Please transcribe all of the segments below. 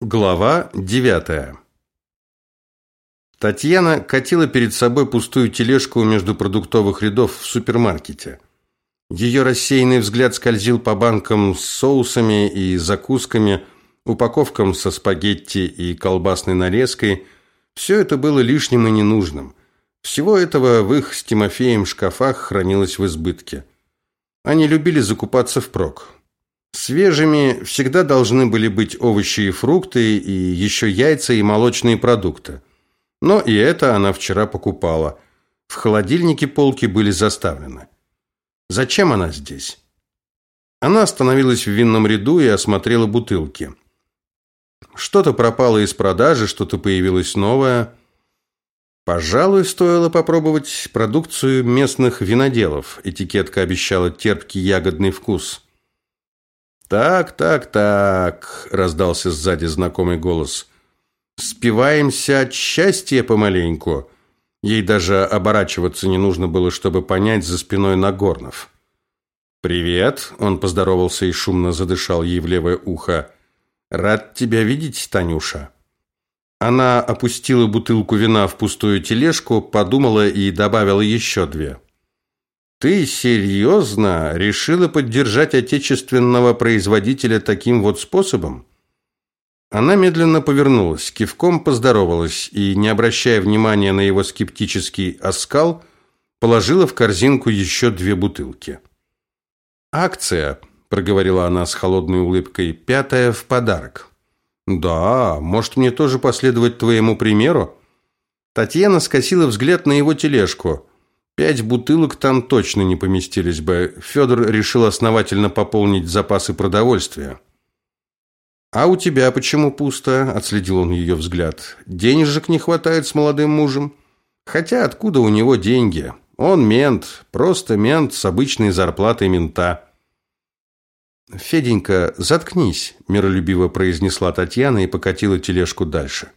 Глава девятая. Татьяна катила перед собой пустую тележку между продуктовых рядов в супермаркете. Ее рассеянный взгляд скользил по банкам с соусами и закусками, упаковкам со спагетти и колбасной нарезкой. Все это было лишним и ненужным. Всего этого в их с Тимофеем шкафах хранилось в избытке. Они любили закупаться впрок. Свежими всегда должны были быть овощи и фрукты, и еще яйца и молочные продукты. Но и это она вчера покупала. В холодильнике полки были заставлены. Зачем она здесь? Она остановилась в винном ряду и осмотрела бутылки. Что-то пропало из продажи, что-то появилось новое. Пожалуй, стоило попробовать продукцию местных виноделов. Этикетка обещала терпкий ягодный вкус. «Так, так, так», – раздался сзади знакомый голос. «Спиваемся от счастья помаленьку». Ей даже оборачиваться не нужно было, чтобы понять за спиной Нагорнов. «Привет», – он поздоровался и шумно задышал ей в левое ухо. «Рад тебя видеть, Танюша». Она опустила бутылку вина в пустую тележку, подумала и добавила еще две. Ты серьезно решила поддержать отечественного производителя таким вот способом? Она медленно повернулась, кивком поздоровалась и, не обращая внимания на его скептический оскал, положила в корзинку еще две бутылки. «Акция», – проговорила она с холодной улыбкой, – «пятая в подарок». «Да, может, мне тоже последовать твоему примеру?» Татьяна скосила взгляд на его тележку. Пять бутылок там точно не поместились бы. Федор решил основательно пополнить запасы продовольствия. «А у тебя почему пусто?» – отследил он ее взгляд. «Денежек не хватает с молодым мужем. Хотя откуда у него деньги? Он мент, просто мент с обычной зарплатой мента». «Феденька, заткнись», – миролюбиво произнесла Татьяна и покатила тележку дальше.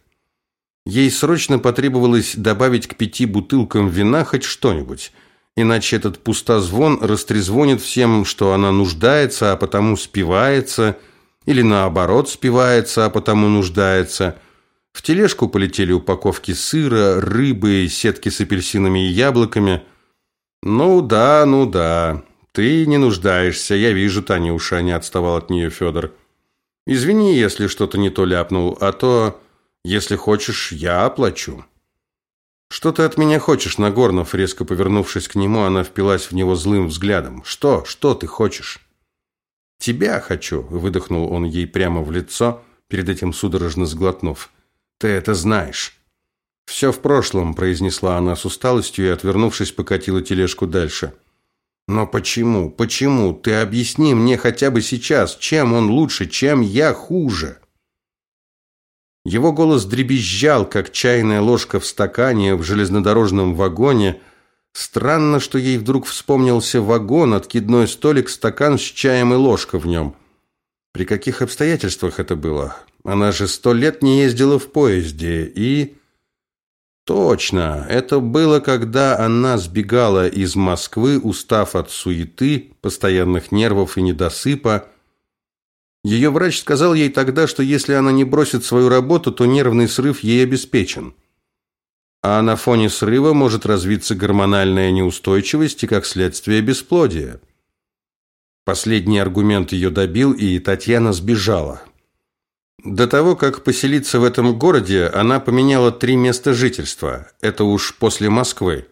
Ей срочно потребовалось добавить к пяти бутылкам вина хоть что-нибудь, иначе этот пустозвон растрезвонит всем, что она нуждается, а потому спивается, или наоборот спивается, а потому нуждается. В тележку полетели упаковки сыра, рыбы, сетки с апельсинами и яблоками. «Ну да, ну да, ты не нуждаешься, я вижу, Танюша», – не отставал от нее Федор. «Извини, если что-то не то ляпнул, а то...» Если хочешь, я оплачу. Что ты от меня хочешь, Нагорнов? Резко повернувшись к нему, она впилась в него злым взглядом. Что? Что ты хочешь? Тебя хочу, выдохнул он ей прямо в лицо, перед этим судорожно сглотнув. Ты это знаешь. «Все в прошлом, произнесла она с усталостью и, отвернувшись, покатила тележку дальше. Но почему? Почему? Ты объясни мне хотя бы сейчас, чем он лучше, чем я хуже? Его голос дребезжал, как чайная ложка в стакане в железнодорожном вагоне. Странно, что ей вдруг вспомнился вагон, откидной столик, стакан с чаем и ложка в нем. При каких обстоятельствах это было? Она же сто лет не ездила в поезде, и... Точно, это было, когда она сбегала из Москвы, устав от суеты, постоянных нервов и недосыпа, ее врач сказал ей тогда, что если она не бросит свою работу, то нервный срыв ей обеспечен. А на фоне срыва может развиться гормональная неустойчивость и, как следствие, бесплодие. Последний аргумент ее добил, и Татьяна сбежала. До того, как поселиться в этом городе, она поменяла три места жительства. Это уж после Москвы.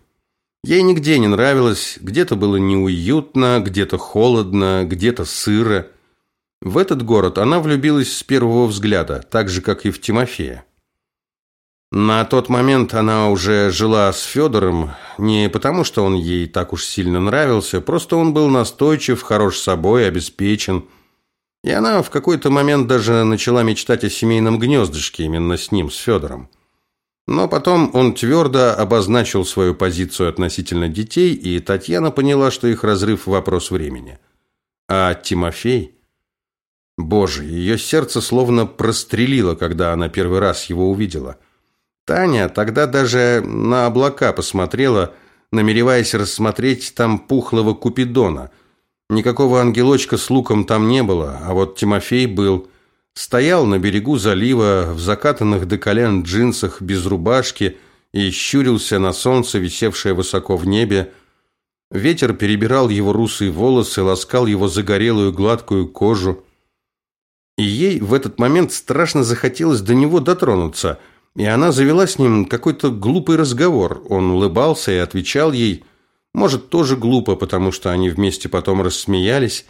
Ей нигде не нравилось, где-то было неуютно, где-то холодно, где-то сыро. В этот город она влюбилась с первого взгляда, так же, как и в Тимофея. На тот момент она уже жила с Федором, не потому, что он ей так уж сильно нравился, просто он был настойчив, хорош собой, обеспечен. И она в какой-то момент даже начала мечтать о семейном гнездышке именно с ним, с Федором. Но потом он твердо обозначил свою позицию относительно детей, и Татьяна поняла, что их разрыв – вопрос времени. А Тимофей – Боже, ее сердце словно прострелило, когда она первый раз его увидела. Таня тогда даже на облака посмотрела, намереваясь рассмотреть там пухлого Купидона. Никакого ангелочка с луком там не было, а вот Тимофей был. Стоял на берегу залива в закатанных до колен джинсах без рубашки и щурился на солнце, висевшее высоко в небе. Ветер перебирал его русые волосы, ласкал его загорелую гладкую кожу. И ей в этот момент страшно захотелось до него дотронуться, и она завела с ним какой-то глупый разговор. Он улыбался и отвечал ей, может, тоже глупо, потому что они вместе потом рассмеялись.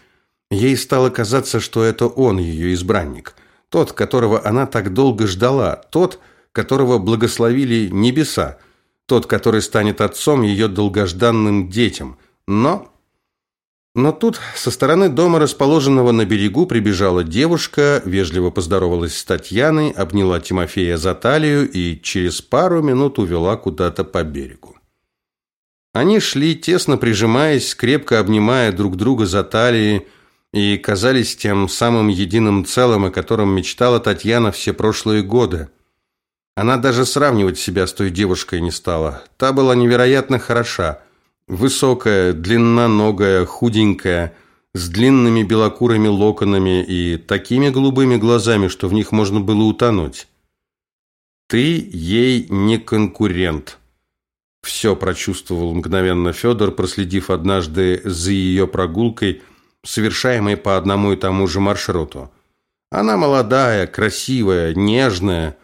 Ей стало казаться, что это он ее избранник, тот, которого она так долго ждала, тот, которого благословили небеса, тот, который станет отцом ее долгожданным детям. Но но тут со стороны дома, расположенного на берегу, прибежала девушка, вежливо поздоровалась с Татьяной, обняла Тимофея за талию и через пару минут увела куда-то по берегу. Они шли, тесно прижимаясь, крепко обнимая друг друга за талии, и казались тем самым единым целым, о котором мечтала Татьяна все прошлые годы. Она даже сравнивать себя с той девушкой не стала. Та была невероятно хороша – Высокая, длинноногая, худенькая, с длинными белокурыми локонами и такими голубыми глазами, что в них можно было утонуть. «Ты ей не конкурент», – все прочувствовал мгновенно Федор, проследив однажды за ее прогулкой, совершаемой по одному и тому же маршруту. «Она молодая, красивая, нежная,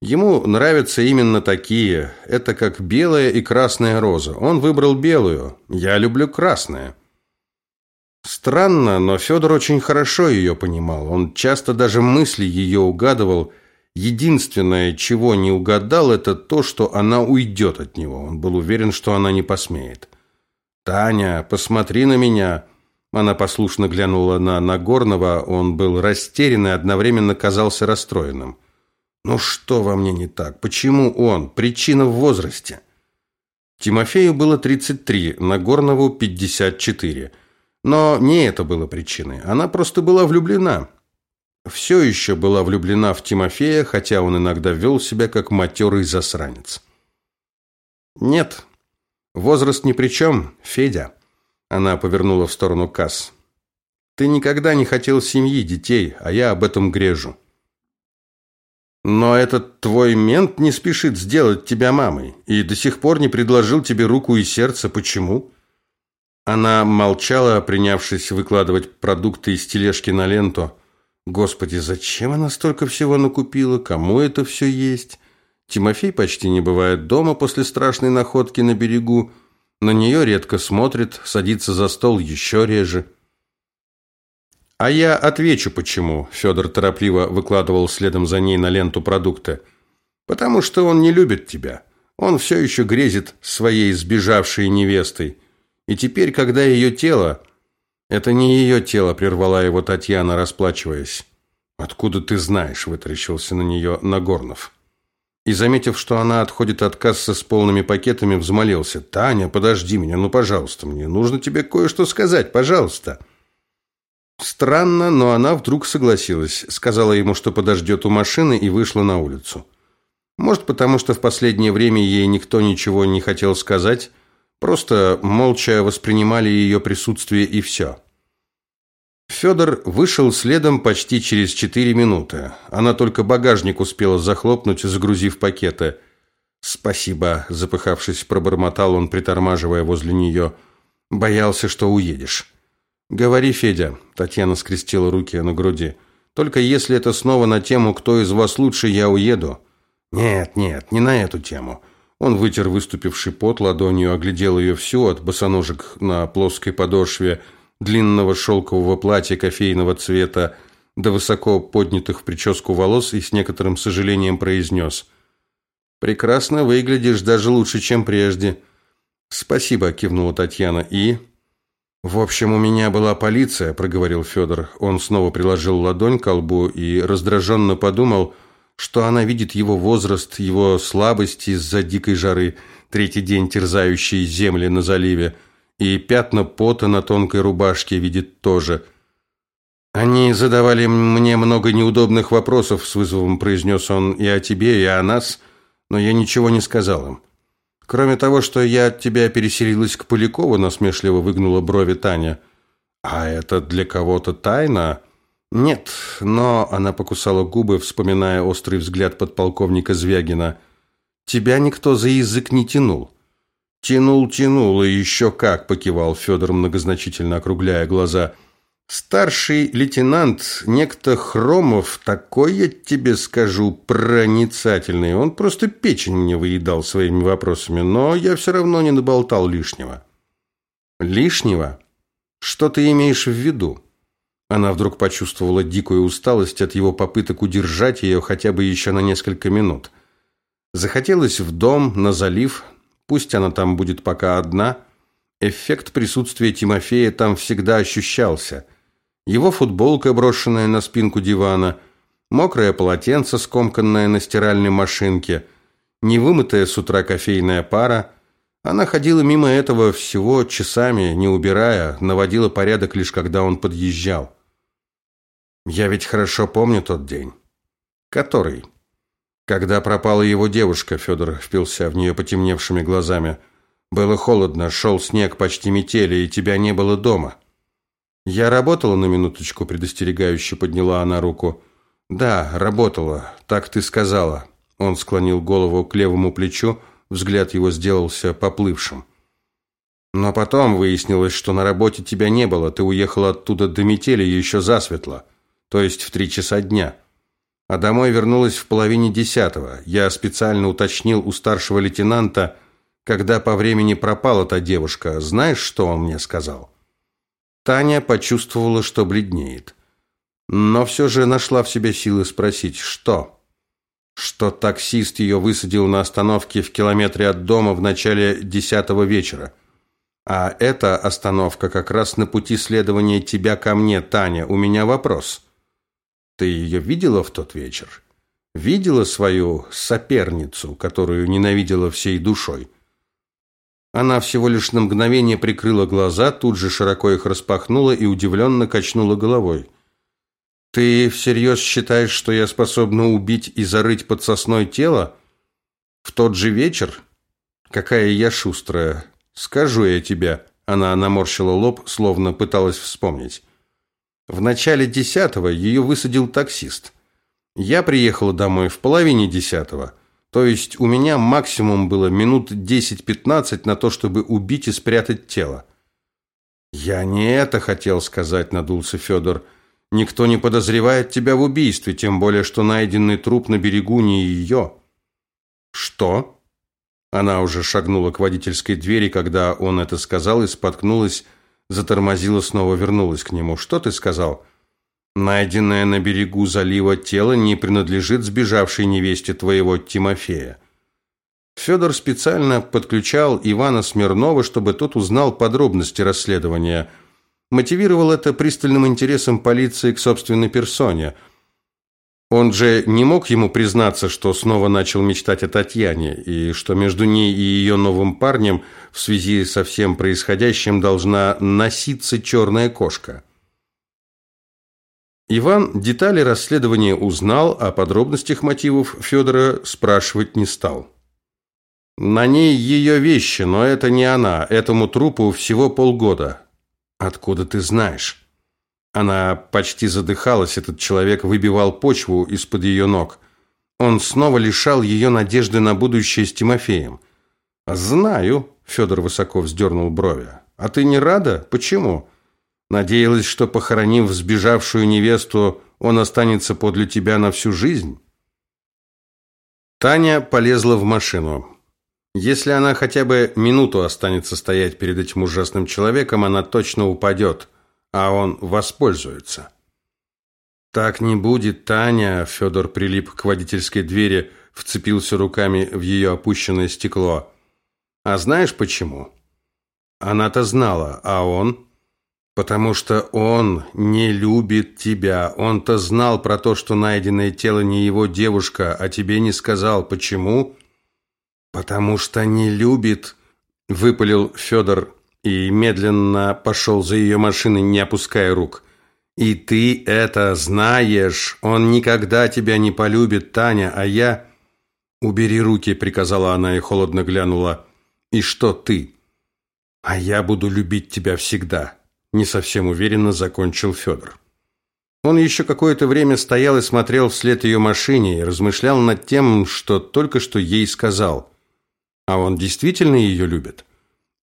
Ему нравятся именно такие. Это как белая и красная роза. Он выбрал белую. Я люблю красное. Странно, но Федор очень хорошо ее понимал. Он часто даже мысли ее угадывал. Единственное, чего не угадал, это то, что она уйдет от него. Он был уверен, что она не посмеет. «Таня, посмотри на меня!» Она послушно глянула на Нагорного. Он был растерян и одновременно казался расстроенным. Ну что во мне не так? Почему он? Причина в возрасте. Тимофею было 33, Нагорнову 54. Но не это было причиной. Она просто была влюблена. Все еще была влюблена в Тимофея, хотя он иногда вел себя как матерый засранец. «Нет, возраст ни при чем, Федя». Она повернула в сторону касс. «Ты никогда не хотел семьи, детей, а я об этом грежу». Но этот твой мент не спешит сделать тебя мамой и до сих пор не предложил тебе руку и сердце. Почему? Она молчала, принявшись выкладывать продукты из тележки на ленту. Господи, зачем она столько всего накупила? Кому это все есть? Тимофей почти не бывает дома после страшной находки на берегу. На нее редко смотрит, садится за стол еще реже. «А я отвечу, почему», – Федор торопливо выкладывал следом за ней на ленту продукты. «Потому что он не любит тебя. Он все еще грезит своей сбежавшей невестой. И теперь, когда ее тело...» «Это не ее тело», – прервала его Татьяна, расплачиваясь. «Откуда ты знаешь?» – вытаращился на нее Нагорнов. И, заметив, что она отходит от кассы с полными пакетами, взмолился. «Таня, подожди меня, ну, пожалуйста, мне нужно тебе кое-что сказать, пожалуйста». Странно, но она вдруг согласилась, сказала ему, что подождет у машины и вышла на улицу. Может, потому что в последнее время ей никто ничего не хотел сказать, просто молча воспринимали ее присутствие и все. Федор вышел следом почти через четыре минуты. Она только багажник успела захлопнуть, загрузив пакеты. «Спасибо», – запыхавшись, пробормотал он, притормаживая возле нее. «Боялся, что уедешь». «Говори, Федя», – Татьяна скрестила руки на груди. «Только если это снова на тему «Кто из вас лучше, я уеду». «Нет, нет, не на эту тему». Он вытер выступивший пот ладонью, оглядел ее всю, от босоножек на плоской подошве, длинного шелкового платья кофейного цвета, до высоко поднятых в прическу волос и с некоторым сожалением произнес. «Прекрасно выглядишь, даже лучше, чем прежде». «Спасибо», – кивнула Татьяна. «И?» «В общем, у меня была полиция», – проговорил Федор. Он снова приложил ладонь к лбу и раздраженно подумал, что она видит его возраст, его слабость из-за дикой жары, третий день терзающей земли на заливе, и пятна пота на тонкой рубашке видит тоже. «Они задавали мне много неудобных вопросов», – с вызовом произнес он, – «и о тебе, и о нас, но я ничего не сказал им». Кроме того, что я от тебя переселилась к Полякову, насмешливо выгнула брови Таня. А это для кого-то тайна? Нет, но она покусала губы, вспоминая острый взгляд подполковника Звягина. Тебя никто за язык не тянул. Тянул, тянул и еще как, покивал Федор многозначительно округляя глаза. Старший лейтенант, некто Хромов, такой я тебе скажу, проницательный. Он просто печень мне выедал своими вопросами, но я все равно не наболтал лишнего. Лишнего? Что ты имеешь в виду? Она вдруг почувствовала дикую усталость от его попыток удержать ее хотя бы еще на несколько минут. Захотелось в дом, на залив, пусть она там будет пока одна. Эффект присутствия Тимофея там всегда ощущался. Его футболка, брошенная на спинку дивана, мокрое полотенце, скомканное на стиральной машинке, невымытая с утра кофейная пара. Она ходила мимо этого всего часами, не убирая, наводила порядок лишь когда он подъезжал. Я ведь хорошо помню тот день. Который? Когда пропала его девушка, Федор впился в нее потемневшими глазами. Было холодно, шел снег, почти метели, и тебя не было дома. Я работала на минуточку, предостерегающе подняла она руку. Да, работала, так ты сказала. Он склонил голову к левому плечу, взгляд его сделался поплывшим. Но потом выяснилось, что на работе тебя не было, ты уехала оттуда до метели еще засветло то есть в три часа дня. А домой вернулась в половине десятого. Я специально уточнил у старшего лейтенанта, когда по времени пропала та девушка. Знаешь, что он мне сказал? Таня почувствовала, что бледнеет. Но все же нашла в себе силы спросить, что? Что таксист ее высадил на остановке в километре от дома в начале десятого вечера. А эта остановка как раз на пути следования тебя ко мне, Таня. У меня вопрос. Ты ее видела в тот вечер? Видела свою соперницу, которую ненавидела всей душой? Она всего лишь на мгновение прикрыла глаза, тут же широко их распахнула и удивленно качнула головой. Ты всерьез считаешь, что я способна убить и зарыть под сосной тело? В тот же вечер? Какая я шустрая. Скажу я тебе. Она наморщила лоб, словно пыталась вспомнить. В начале десятого ее высадил таксист. Я приехала домой в половине десятого. То есть у меня максимум было минут 10-15 на то, чтобы убить и спрятать тело. «Я не это хотел сказать», — надулся Федор. «Никто не подозревает тебя в убийстве, тем более, что найденный труп на берегу не ее». «Что?» Она уже шагнула к водительской двери, когда он это сказал, и споткнулась затормозила, снова вернулась к нему. «Что ты сказал?» «Найденное на берегу залива тело не принадлежит сбежавшей невесте твоего Тимофея». Федор специально подключал Ивана Смирнова, чтобы тот узнал подробности расследования. Мотивировал это пристальным интересом полиции к собственной персоне – он же не мог ему признаться, что снова начал мечтать о Татьяне, и что между ней и ее новым парнем в связи со всем происходящим должна носиться черная кошка. Иван детали расследования узнал, а подробностях мотивов Федора спрашивать не стал. На ней ее вещи, но это не она. Этому трупу всего полгода. Откуда ты знаешь? Она почти задыхалась, этот человек выбивал почву из-под ее ног. Он снова лишал ее надежды на будущее с Тимофеем. «Знаю», — Федор высоко вздернул брови. «А ты не рада? Почему?» «Надеялась, что, похоронив сбежавшую невесту, он останется подле тебя на всю жизнь?» Таня полезла в машину. Если она хотя бы минуту останется стоять перед этим ужасным человеком, она точно упадет а он воспользуется. Так не будет, Таня, Федор прилип к водительской двери, вцепился руками в ее опущенное стекло. А знаешь почему? Она-то знала, а он потому что он не любит тебя. Он-то знал про то, что найденное тело не его девушка, а тебе не сказал. Почему? Потому что не любит, выпалил Федор и медленно пошел за ее машиной, не опуская рук. «И ты это знаешь. Он никогда тебя не полюбит, Таня, а я...» «Убери руки», — приказала она и холодно глянула. «И что ты?» «А я буду любить тебя всегда», — не совсем уверенно закончил Федор. Он еще какое-то время стоял и смотрел вслед ее машине и размышлял над тем, что только что ей сказал. А он действительно ее любит?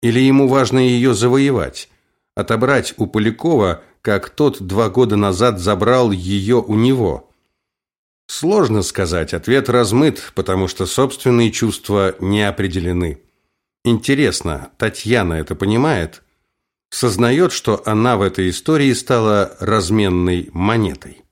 Или ему важно ее завоевать? Отобрать у Полякова, как тот два года назад забрал ее у него? Сложно сказать, ответ размыт, потому что собственные чувства не определены. Интересно, Татьяна это понимает? Сознает, что она в этой истории стала разменной монетой?